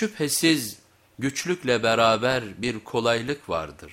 Şüphesiz güçlükle beraber bir kolaylık vardır.